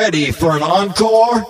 ready for an encore?